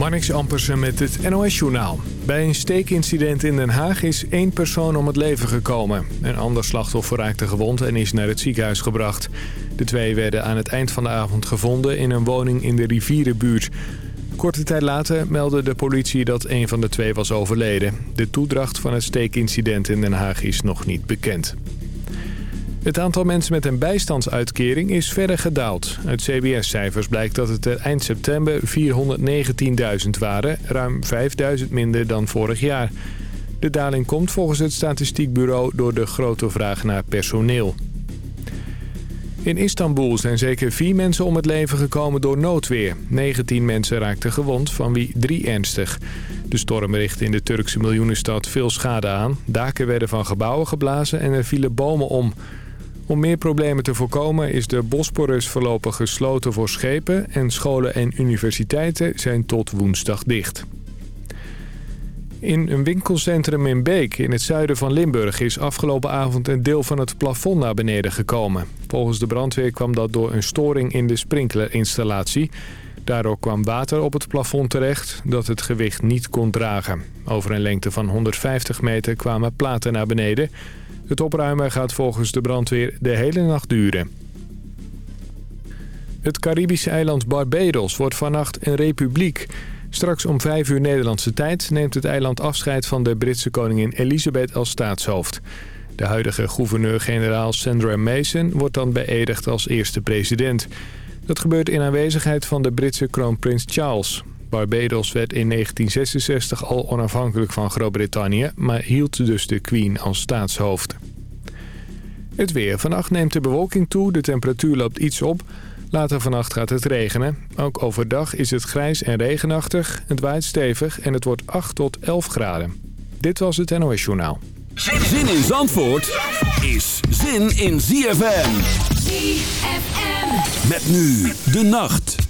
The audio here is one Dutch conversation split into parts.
Marnix Ampersen met het NOS-journaal. Bij een steekincident in Den Haag is één persoon om het leven gekomen. Een ander slachtoffer raakte gewond en is naar het ziekenhuis gebracht. De twee werden aan het eind van de avond gevonden in een woning in de rivierenbuurt. Korte tijd later meldde de politie dat een van de twee was overleden. De toedracht van het steekincident in Den Haag is nog niet bekend. Het aantal mensen met een bijstandsuitkering is verder gedaald. Uit CBS-cijfers blijkt dat het eind september 419.000 waren, ruim 5.000 minder dan vorig jaar. De daling komt volgens het statistiekbureau door de grote vraag naar personeel. In Istanbul zijn zeker vier mensen om het leven gekomen door noodweer. 19 mensen raakten gewond, van wie drie ernstig. De storm richtte in de Turkse miljoenenstad veel schade aan. Daken werden van gebouwen geblazen en er vielen bomen om. Om meer problemen te voorkomen is de Bosporus voorlopig gesloten voor schepen... en scholen en universiteiten zijn tot woensdag dicht. In een winkelcentrum in Beek in het zuiden van Limburg is afgelopen avond een deel van het plafond naar beneden gekomen. Volgens de brandweer kwam dat door een storing in de sprinklerinstallatie. Daardoor kwam water op het plafond terecht dat het gewicht niet kon dragen. Over een lengte van 150 meter kwamen platen naar beneden. Het opruimen gaat volgens de brandweer de hele nacht duren. Het Caribische eiland Barbados wordt vannacht een republiek. Straks om 5 uur Nederlandse tijd neemt het eiland afscheid van de Britse koningin Elizabeth als staatshoofd. De huidige gouverneur-generaal Sandra Mason wordt dan beëdigd als eerste president. Dat gebeurt in aanwezigheid van de Britse kroonprins Charles. Barbados werd in 1966 al onafhankelijk van Groot-Brittannië... maar hield dus de Queen als staatshoofd. Het weer. Vannacht neemt de bewolking toe, de temperatuur loopt iets op. Later vannacht gaat het regenen. Ook overdag is het grijs en regenachtig, het waait stevig en het wordt 8 tot 11 graden. Dit was het NOS Journaal. Zin in Zandvoort is zin in ZFM. ZFM. Met nu de nacht.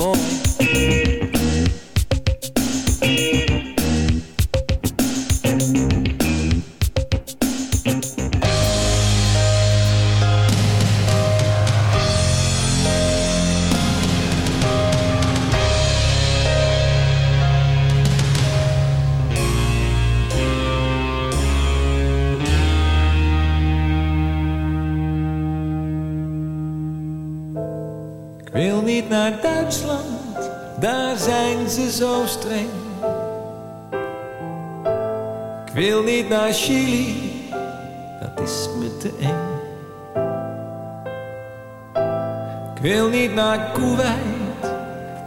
boy.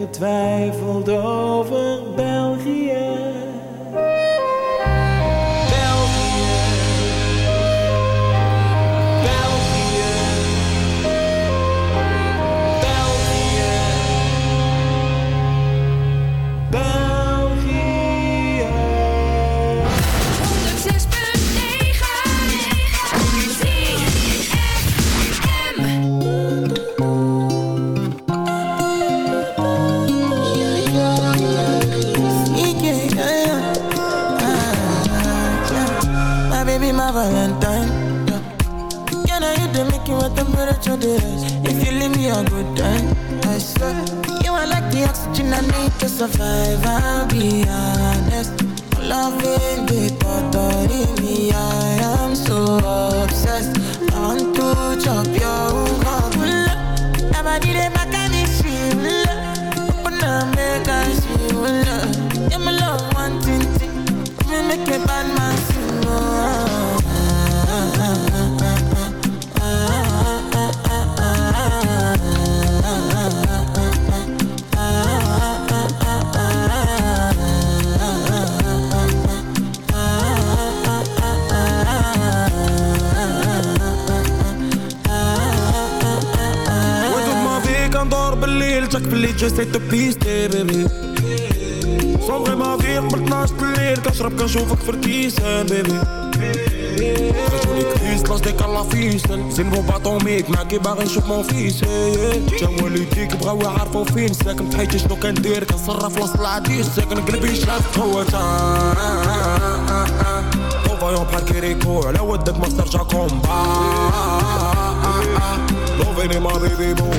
getwijfeld over ميك معاكي باغي نشوف مون فيس جا والديك بغاو يعرفو فين. ساكن في شنو كندير كنصرف وسط العديس ساكن قلبي شاف هو فايون بحال كيريكو على ودك ما صرجع كومبا لو فيني ما بيبي بو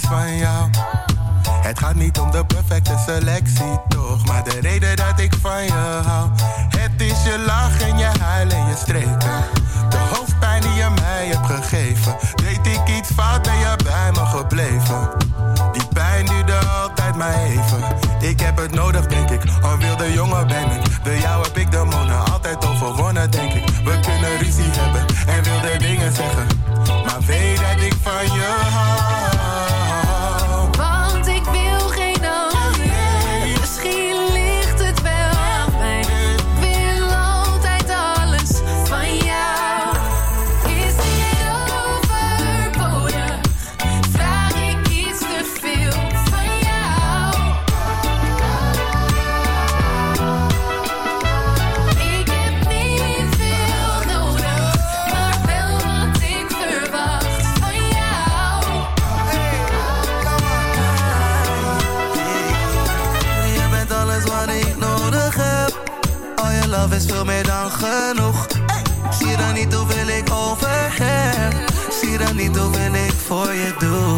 jou. Het gaat niet om de perfecte selectie, toch? Maar de reden dat ik van je do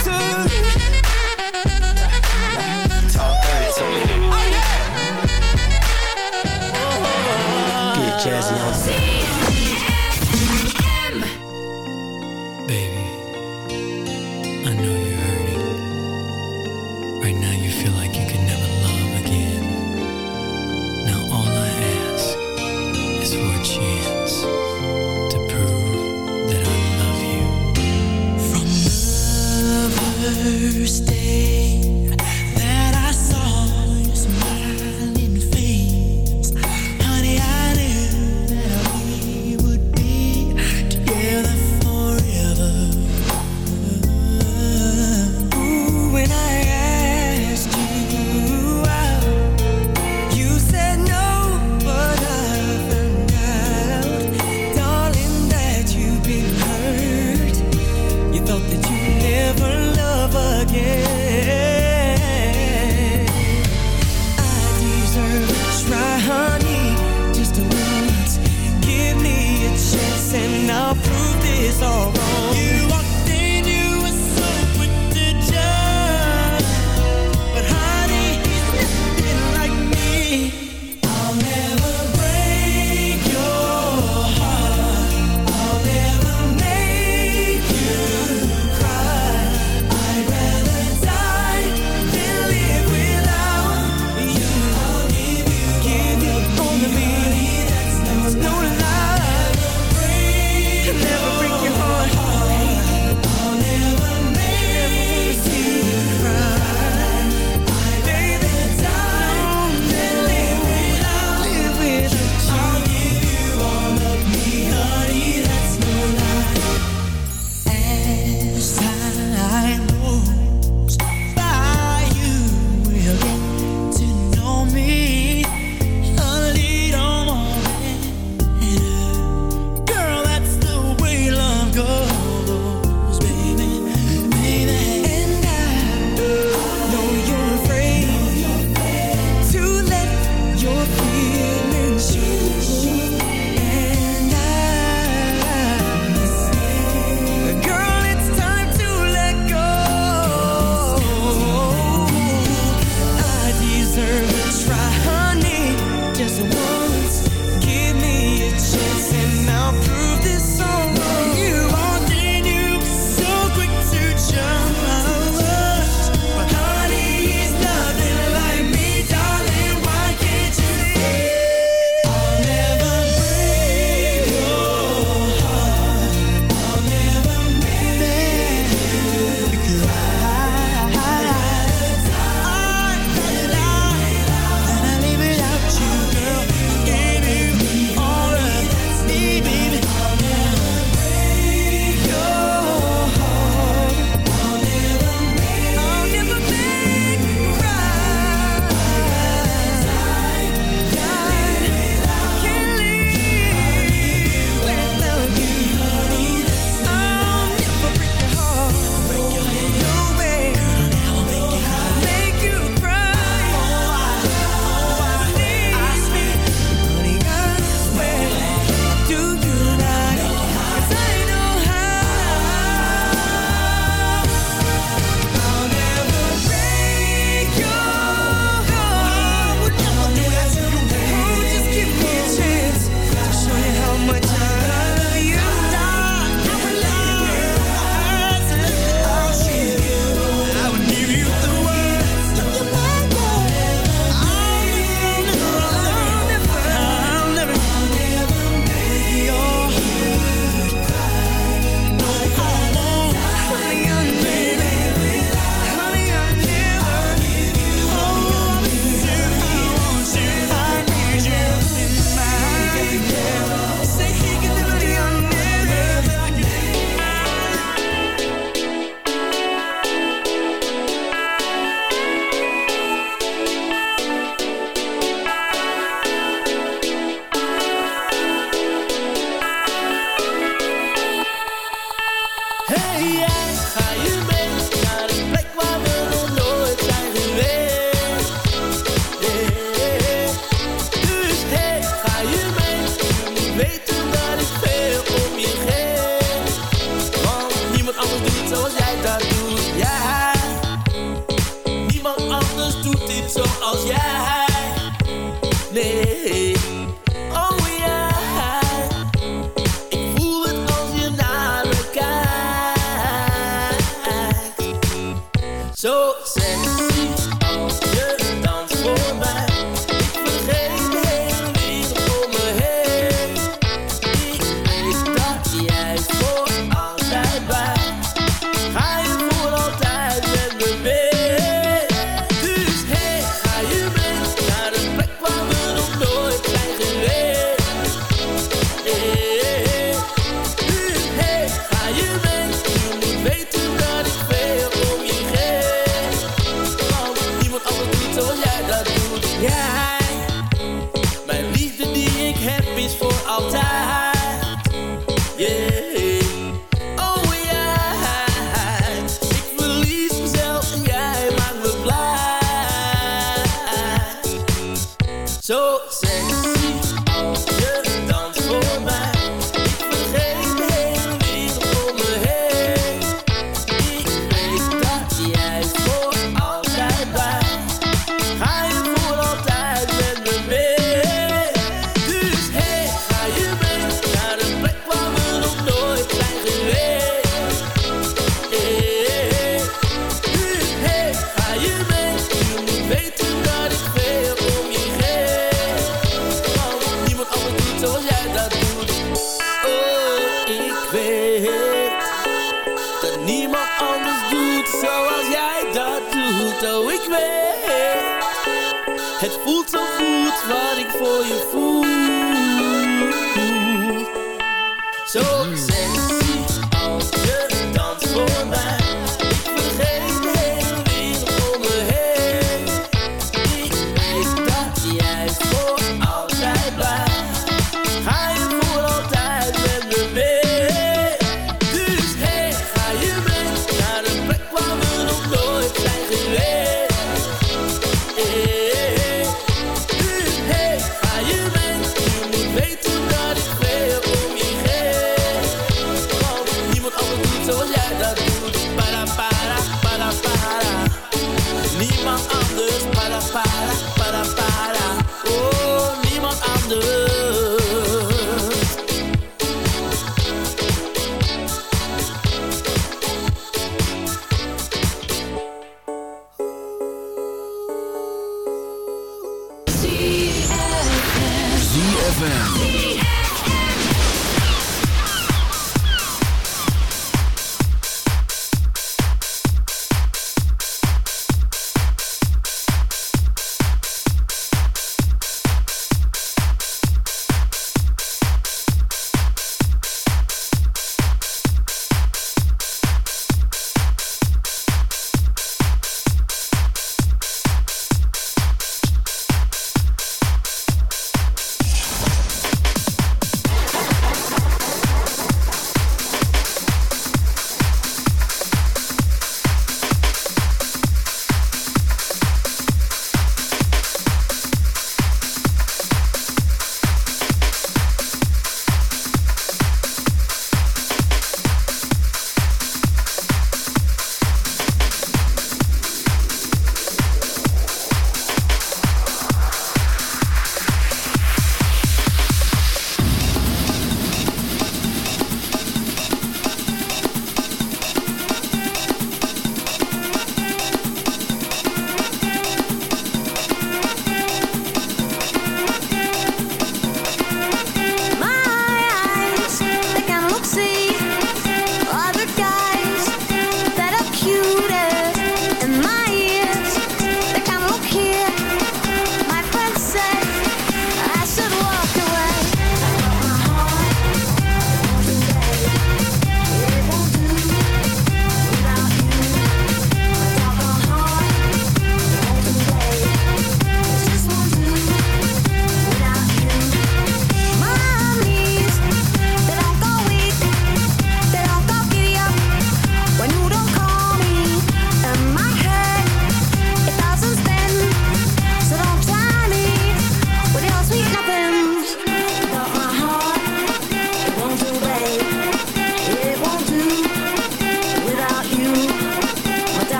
I know you're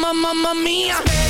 mamma, mamma mia.